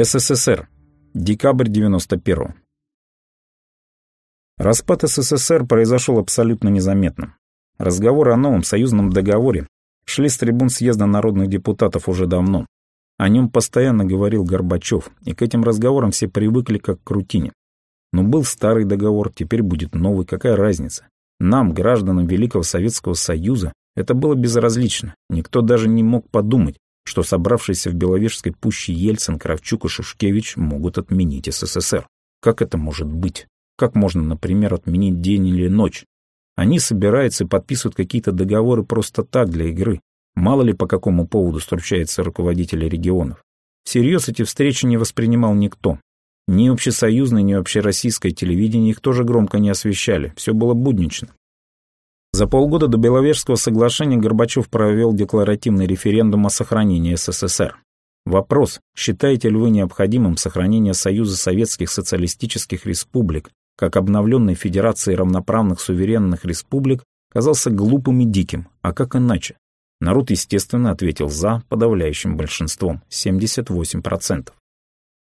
СССР. Декабрь 91 Распад СССР произошел абсолютно незаметно. Разговоры о новом союзном договоре шли с трибун съезда народных депутатов уже давно. О нем постоянно говорил Горбачев, и к этим разговорам все привыкли как к рутине. Но был старый договор, теперь будет новый, какая разница? Нам, гражданам Великого Советского Союза, это было безразлично. Никто даже не мог подумать, что собравшиеся в Беловежской пуще Ельцин, Кравчук и Шушкевич могут отменить СССР. Как это может быть? Как можно, например, отменить день или ночь? Они собираются и подписывают какие-то договоры просто так, для игры. Мало ли по какому поводу стручаются руководители регионов. Всерьез эти встречи не воспринимал никто. Ни общесоюзное, ни общероссийское телевидение их тоже громко не освещали. Все было буднично. За полгода до Беловежского соглашения Горбачев провел декларативный референдум о сохранении СССР. Вопрос, считаете ли вы необходимым сохранение Союза Советских Социалистических Республик как обновленной Федерации равноправных суверенных республик, казался глупым и диким, а как иначе? Народ, естественно, ответил «за» подавляющим большинством – 78%.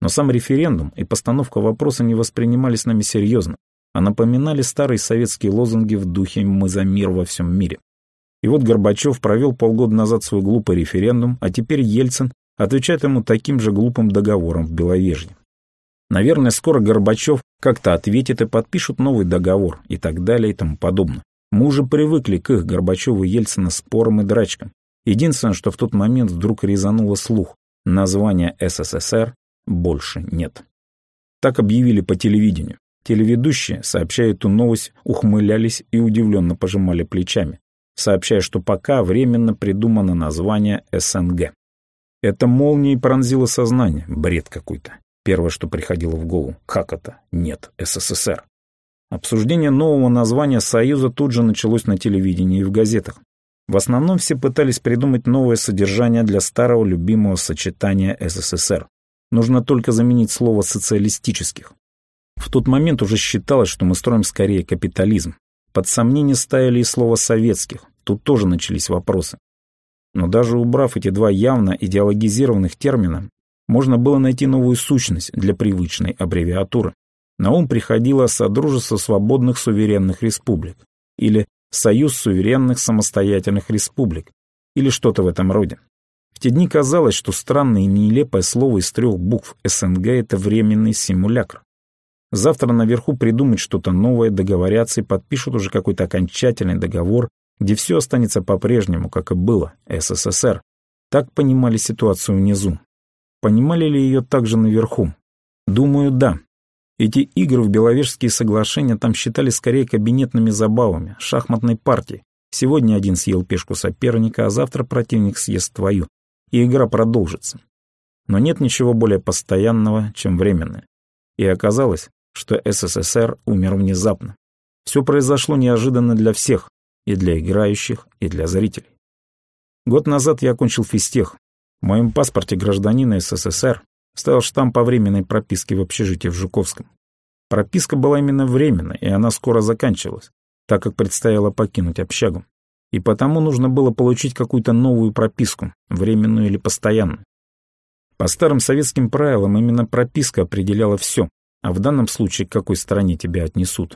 Но сам референдум и постановка вопроса не воспринимались нами серьезно, а напоминали старые советские лозунги в духе «мы за мир во всем мире». И вот Горбачев провел полгода назад свой глупый референдум, а теперь Ельцин отвечает ему таким же глупым договором в Беловежье. Наверное, скоро Горбачев как-то ответит и подпишут новый договор и так далее и тому подобное. Мы уже привыкли к их Горбачеву и Ельцина спорам и драчкам. Единственное, что в тот момент вдруг резануло слух. Названия СССР больше нет. Так объявили по телевидению. Телеведущие, сообщая эту новость, ухмылялись и удивленно пожимали плечами, сообщая, что пока временно придумано название СНГ. Это молнией пронзило сознание, бред какой-то. Первое, что приходило в голову. Как это? Нет, СССР. Обсуждение нового названия Союза тут же началось на телевидении и в газетах. В основном все пытались придумать новое содержание для старого любимого сочетания СССР. Нужно только заменить слово «социалистических». В тот момент уже считалось, что мы строим скорее капитализм. Под сомнение ставили и слово «советских». Тут тоже начались вопросы. Но даже убрав эти два явно идеологизированных термина, можно было найти новую сущность для привычной аббревиатуры. На ум приходило Содружество свободных суверенных республик или Союз суверенных самостоятельных республик или что-то в этом роде. В те дни казалось, что странное и нелепое слово из трех букв СНГ – это временный симулякр. Завтра наверху придумают что-то новое, договорятся и подпишут уже какой-то окончательный договор, где все останется по-прежнему, как и было, СССР. Так понимали ситуацию внизу. Понимали ли ее также наверху? Думаю, да. Эти игры в Беловежские соглашения там считали скорее кабинетными забавами, шахматной партией. Сегодня один съел пешку соперника, а завтра противник съест твою, и игра продолжится. Но нет ничего более постоянного, чем временное. И оказалось, что СССР умер внезапно. Все произошло неожиданно для всех, и для играющих, и для зрителей. Год назад я окончил физтех. В моем паспорте гражданина СССР стоял штамп по временной прописке в общежитии в Жуковском. Прописка была именно временной, и она скоро заканчивалась, так как предстояло покинуть общагу. И потому нужно было получить какую-то новую прописку, временную или постоянную. По старым советским правилам именно прописка определяла все, а в данном случае к какой стране тебя отнесут.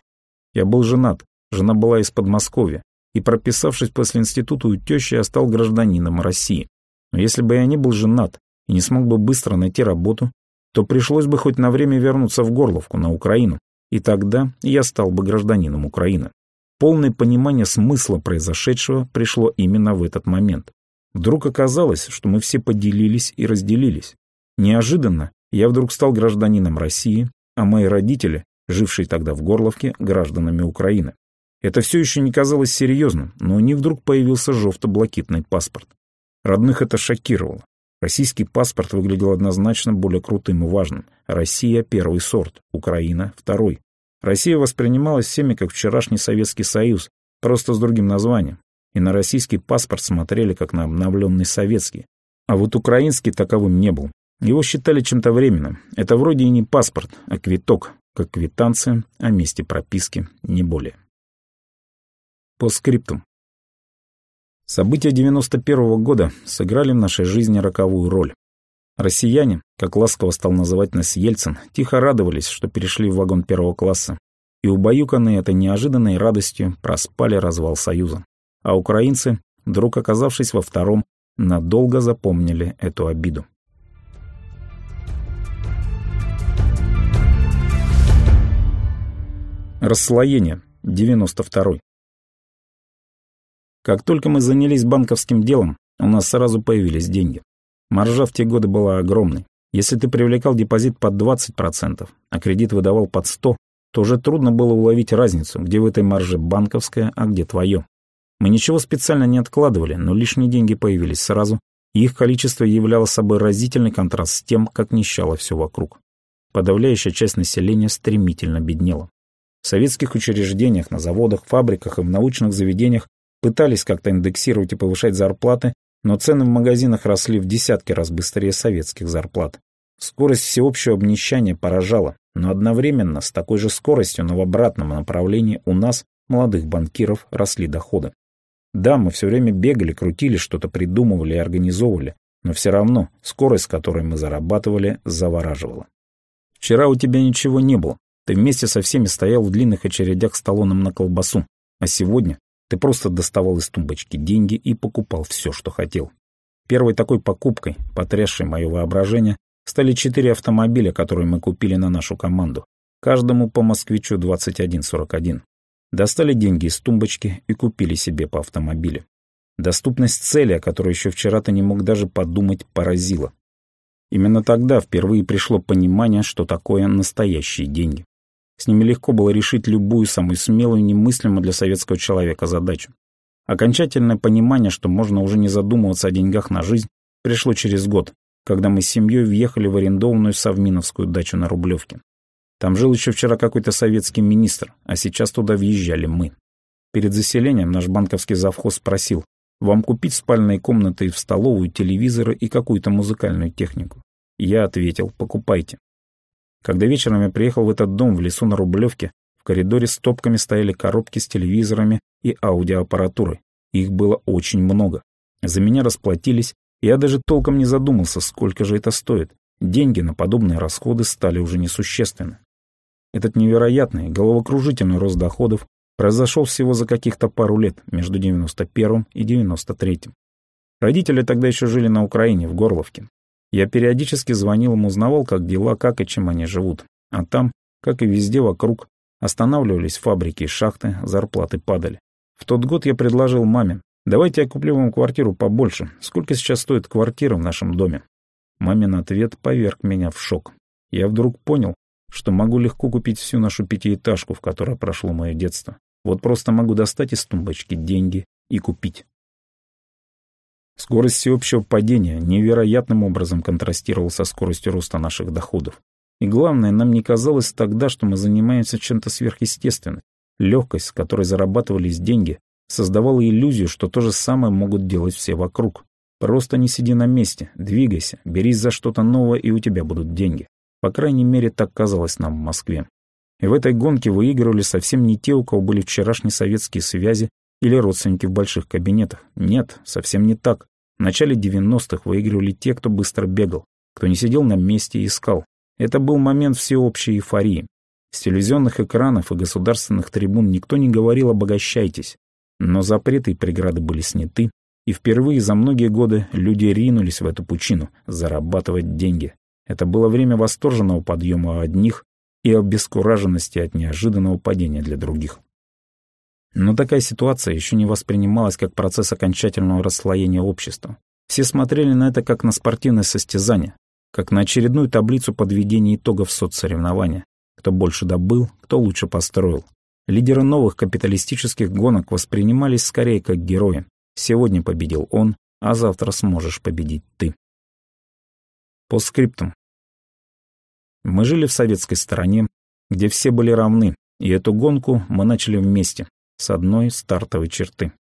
Я был женат, жена была из Подмосковья, и, прописавшись после института у тещи, я стал гражданином России. Но если бы я не был женат и не смог бы быстро найти работу, то пришлось бы хоть на время вернуться в Горловку, на Украину, и тогда я стал бы гражданином Украины. Полное понимание смысла произошедшего пришло именно в этот момент. Вдруг оказалось, что мы все поделились и разделились. Неожиданно я вдруг стал гражданином России, а мои родители, жившие тогда в Горловке, гражданами Украины. Это все еще не казалось серьезным, но у них вдруг появился желто-блокитный паспорт. Родных это шокировало. Российский паспорт выглядел однозначно более крутым и важным. Россия – первый сорт, Украина – второй. Россия воспринималась всеми как вчерашний Советский Союз, просто с другим названием. И на российский паспорт смотрели как на обновленный советский. А вот украинский таковым не был. Его считали чем-то временным. Это вроде и не паспорт, а квиток, как квитанция о месте прописки, не более. По скриптум. События 91 -го года сыграли в нашей жизни роковую роль. Россияне, как ласково стал называть нас Ельцин, тихо радовались, что перешли в вагон первого класса, и убаюканные этой неожиданной радостью проспали развал Союза. А украинцы, вдруг оказавшись во втором, надолго запомнили эту обиду. Расслоение. 92. -й. Как только мы занялись банковским делом, у нас сразу появились деньги. Маржа в те годы была огромной. Если ты привлекал депозит под 20%, а кредит выдавал под 100%, то уже трудно было уловить разницу, где в этой марже банковская, а где твое. Мы ничего специально не откладывали, но лишние деньги появились сразу, и их количество являло собой разительный контраст с тем, как нищало все вокруг. Подавляющая часть населения стремительно беднела. В советских учреждениях, на заводах, фабриках и в научных заведениях пытались как-то индексировать и повышать зарплаты, но цены в магазинах росли в десятки раз быстрее советских зарплат. Скорость всеобщего обнищания поражала, но одновременно с такой же скоростью, но в обратном направлении у нас, молодых банкиров, росли доходы. Да, мы все время бегали, крутили, что-то придумывали и организовывали, но все равно скорость, с которой мы зарабатывали, завораживала. Вчера у тебя ничего не было, ты вместе со всеми стоял в длинных очередях с талоном на колбасу, а сегодня ты просто доставал из тумбочки деньги и покупал все, что хотел. Первой такой покупкой, потрясшей мое воображение, стали четыре автомобиля, которые мы купили на нашу команду. Каждому по москвичу 2141. Достали деньги из тумбочки и купили себе по автомобилю. Доступность цели, о которой еще вчера ты не мог даже подумать, поразила. Именно тогда впервые пришло понимание, что такое настоящие деньги. С ними легко было решить любую самую смелую, немыслимую для советского человека задачу. Окончательное понимание, что можно уже не задумываться о деньгах на жизнь, пришло через год, когда мы с семьей въехали в арендованную Совминовскую дачу на Рублевке. Там жил еще вчера какой-то советский министр, а сейчас туда въезжали мы. Перед заселением наш банковский завхоз спросил, вам купить спальные комнаты в столовую, телевизоры и какую-то музыкальную технику? Я ответил, покупайте. Когда вечером я приехал в этот дом в лесу на Рублевке, в коридоре с топками стояли коробки с телевизорами и аудиоаппаратурой. Их было очень много. За меня расплатились, я даже толком не задумался, сколько же это стоит. Деньги на подобные расходы стали уже несущественны. Этот невероятный, головокружительный рост доходов произошел всего за каких-то пару лет, между 91 и 93. Родители тогда еще жили на Украине, в Горловке. Я периодически звонил им, узнавал, как дела, как и чем они живут. А там, как и везде вокруг, останавливались фабрики и шахты, зарплаты падали. В тот год я предложил маме, давайте я куплю вам квартиру побольше. Сколько сейчас стоит квартира в нашем доме? Мамин ответ поверг меня в шок. Я вдруг понял, что могу легко купить всю нашу пятиэтажку, в которой прошло мое детство. Вот просто могу достать из тумбочки деньги и купить. Скорость всеобщего падения невероятным образом контрастировала со скоростью роста наших доходов. И главное, нам не казалось тогда, что мы занимаемся чем-то сверхъестественным. Легкость, с которой зарабатывались деньги, создавала иллюзию, что то же самое могут делать все вокруг. Просто не сиди на месте, двигайся, берись за что-то новое, и у тебя будут деньги. По крайней мере, так казалось нам в Москве. И в этой гонке выигрывали совсем не те, у кого были вчерашние советские связи или родственники в больших кабинетах. Нет, совсем не так. В начале 90-х выигрывали те, кто быстро бегал, кто не сидел на месте и искал. Это был момент всеобщей эйфории. С телевизионных экранов и государственных трибун никто не говорил «обогащайтесь». Но запреты и преграды были сняты, и впервые за многие годы люди ринулись в эту пучину зарабатывать деньги. Это было время восторженного подъема одних и обескураженности от неожиданного падения для других. Но такая ситуация еще не воспринималась как процесс окончательного расслоения общества. Все смотрели на это как на спортивное состязание, как на очередную таблицу подведения итогов соцсоревнования. Кто больше добыл, кто лучше построил. Лидеры новых капиталистических гонок воспринимались скорее как герои. Сегодня победил он, а завтра сможешь победить ты. По скриптам. Мы жили в советской стороне, где все были равны, и эту гонку мы начали вместе, с одной стартовой черты.